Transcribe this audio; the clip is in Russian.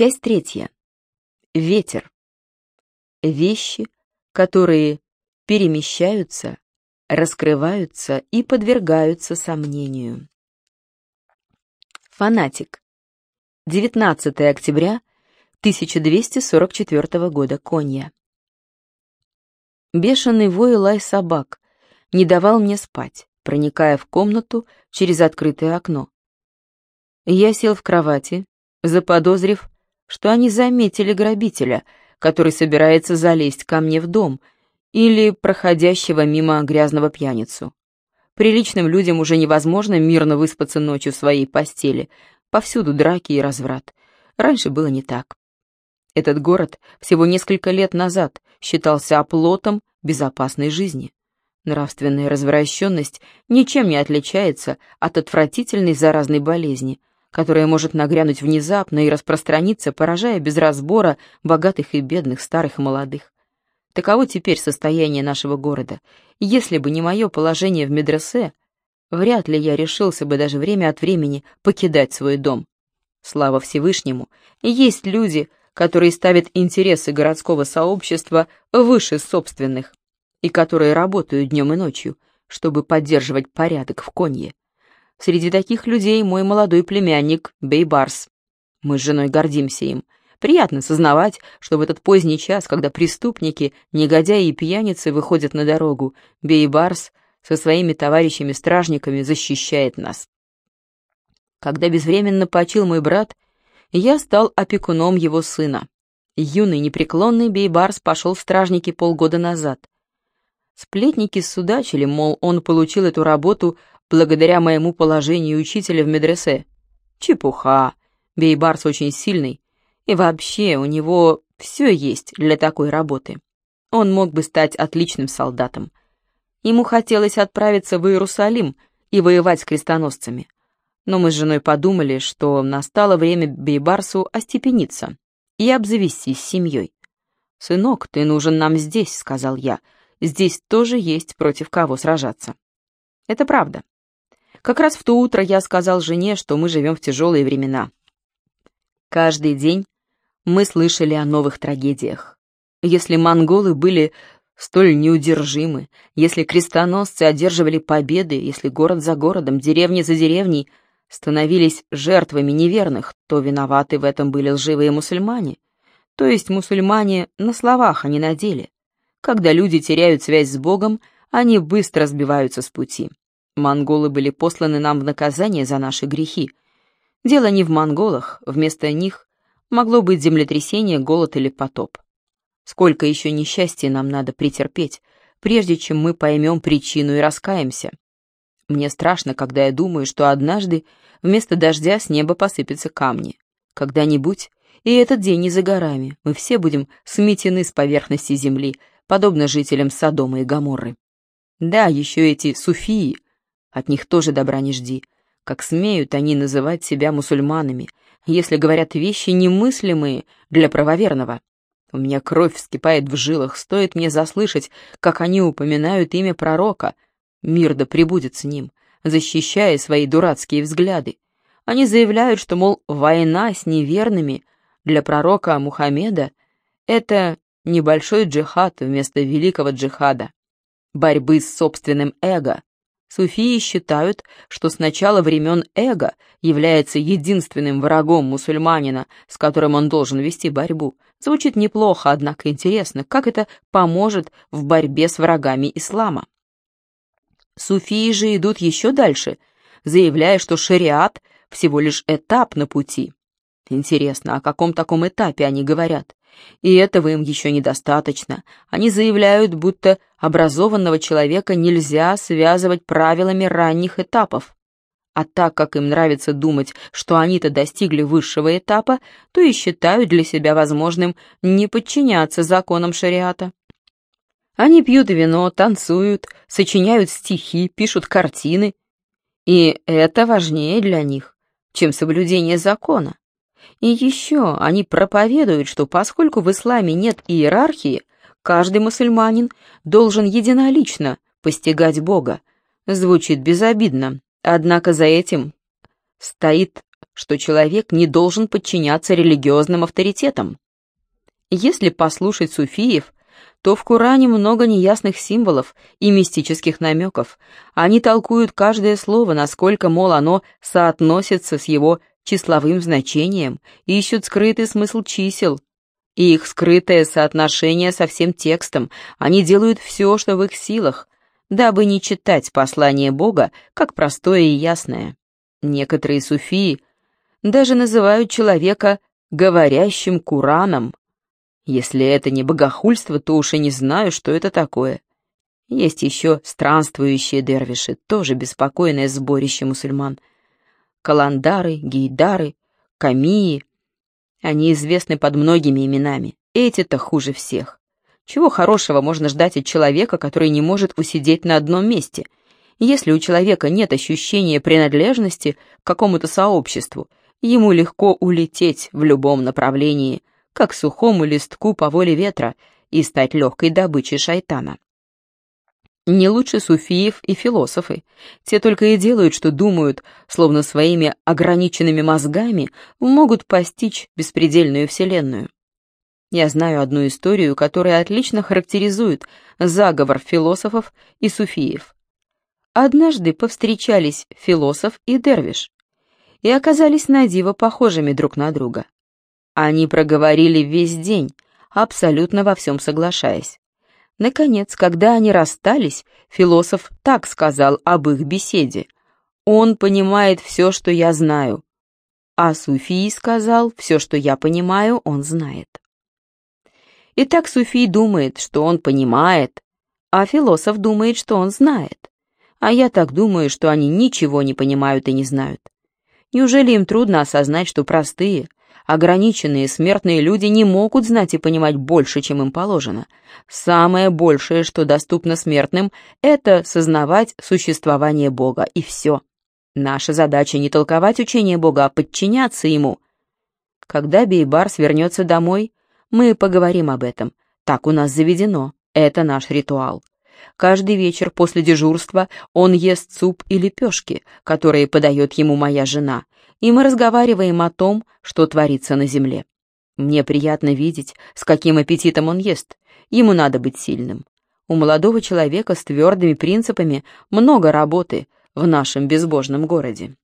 Часть третья. Ветер. Вещи, которые перемещаются, раскрываются и подвергаются сомнению. Фанатик. 19 октября 1244 года. Конья. Бешеный вой лай собак не давал мне спать, проникая в комнату через открытое окно. Я сел в кровати, заподозрив, что они заметили грабителя, который собирается залезть ко мне в дом, или проходящего мимо грязного пьяницу. Приличным людям уже невозможно мирно выспаться ночью в своей постели. Повсюду драки и разврат. Раньше было не так. Этот город всего несколько лет назад считался оплотом безопасной жизни. Нравственная развращенность ничем не отличается от отвратительной заразной болезни, которая может нагрянуть внезапно и распространиться, поражая без разбора богатых и бедных, старых и молодых. Таково теперь состояние нашего города. Если бы не мое положение в медресе, вряд ли я решился бы даже время от времени покидать свой дом. Слава Всевышнему, есть люди, которые ставят интересы городского сообщества выше собственных, и которые работают днем и ночью, чтобы поддерживать порядок в конье. Среди таких людей мой молодой племянник Бейбарс. Мы с женой гордимся им. Приятно сознавать, что в этот поздний час, когда преступники, негодяи и пьяницы выходят на дорогу, Бейбарс со своими товарищами-стражниками защищает нас. Когда безвременно почил мой брат, я стал опекуном его сына. Юный непреклонный Бейбарс пошел в стражники полгода назад. Сплетники судачили, мол, он получил эту работу благодаря моему положению учителя в медресе. Чепуха. Бейбарс очень сильный. И вообще, у него все есть для такой работы. Он мог бы стать отличным солдатом. Ему хотелось отправиться в Иерусалим и воевать с крестоносцами. Но мы с женой подумали, что настало время Бейбарсу остепениться и обзавестись семьей. «Сынок, ты нужен нам здесь», — сказал я. «Здесь тоже есть против кого сражаться». Это правда. Как раз в то утро я сказал жене, что мы живем в тяжелые времена. Каждый день мы слышали о новых трагедиях. Если монголы были столь неудержимы, если крестоносцы одерживали победы, если город за городом, деревня за деревней становились жертвами неверных, то виноваты в этом были лживые мусульмане. То есть мусульмане на словах, а не на деле. Когда люди теряют связь с Богом, они быстро сбиваются с пути. Монголы были посланы нам в наказание за наши грехи. Дело не в монголах, вместо них могло быть землетрясение, голод или потоп. Сколько еще несчастья нам надо претерпеть, прежде чем мы поймем причину и раскаемся. Мне страшно, когда я думаю, что однажды вместо дождя с неба посыпятся камни. Когда-нибудь, и этот день не за горами, мы все будем сметены с поверхности земли, подобно жителям Содома и Гоморры. Да, еще эти суфии — от них тоже добра не жди. Как смеют они называть себя мусульманами, если говорят вещи немыслимые для правоверного. У меня кровь вскипает в жилах, стоит мне заслышать, как они упоминают имя пророка. Мир да пребудет с ним, защищая свои дурацкие взгляды. Они заявляют, что, мол, война с неверными для пророка Мухаммеда — это небольшой джихад вместо великого джихада, борьбы с собственным эго, Суфии считают, что с начала времен эго является единственным врагом мусульманина, с которым он должен вести борьбу. Звучит неплохо, однако интересно, как это поможет в борьбе с врагами ислама. Суфии же идут еще дальше, заявляя, что шариат всего лишь этап на пути. Интересно, о каком таком этапе они говорят? И этого им еще недостаточно. Они заявляют, будто образованного человека нельзя связывать правилами ранних этапов. А так как им нравится думать, что они-то достигли высшего этапа, то и считают для себя возможным не подчиняться законам шариата. Они пьют вино, танцуют, сочиняют стихи, пишут картины. И это важнее для них, чем соблюдение закона. И еще они проповедуют, что поскольку в исламе нет иерархии, каждый мусульманин должен единолично постигать Бога. Звучит безобидно, однако за этим стоит что человек не должен подчиняться религиозным авторитетам. Если послушать суфиев, то в Коране много неясных символов и мистических намеков. Они толкуют каждое слово, насколько, мол, оно соотносится с его числовым значением, ищут скрытый смысл чисел, и их скрытое соотношение со всем текстом. Они делают все, что в их силах, дабы не читать послание Бога как простое и ясное. Некоторые суфии даже называют человека «говорящим Кураном», если это не богохульство, то уж и не знаю, что это такое. Есть еще странствующие дервиши, тоже беспокойное сборище мусульман. Каландары, гейдары, камии. Они известны под многими именами. Эти-то хуже всех. Чего хорошего можно ждать от человека, который не может усидеть на одном месте? Если у человека нет ощущения принадлежности к какому-то сообществу, ему легко улететь в любом направлении, как сухому листку по воле ветра, и стать легкой добычей шайтана. Не лучше суфиев и философы. Те только и делают, что думают, словно своими ограниченными мозгами могут постичь беспредельную вселенную. Я знаю одну историю, которая отлично характеризует заговор философов и суфиев. Однажды повстречались философ и дервиш и оказались на диво похожими друг на друга. Они проговорили весь день, абсолютно во всем соглашаясь. Наконец, когда они расстались, философ так сказал об их беседе. «Он понимает все, что я знаю». А Суфий сказал, «Все, что я понимаю, он знает». Итак, Суфий думает, что он понимает, а философ думает, что он знает. А я так думаю, что они ничего не понимают и не знают. Неужели им трудно осознать, что простые, Ограниченные смертные люди не могут знать и понимать больше, чем им положено. Самое большее, что доступно смертным, это сознавать существование Бога, и все. Наша задача не толковать учение Бога, а подчиняться Ему. Когда Бейбарс вернется домой, мы поговорим об этом. Так у нас заведено. Это наш ритуал. Каждый вечер после дежурства он ест суп и лепешки, которые подает ему моя жена, и мы разговариваем о том, что творится на земле. Мне приятно видеть, с каким аппетитом он ест. Ему надо быть сильным. У молодого человека с твердыми принципами много работы в нашем безбожном городе.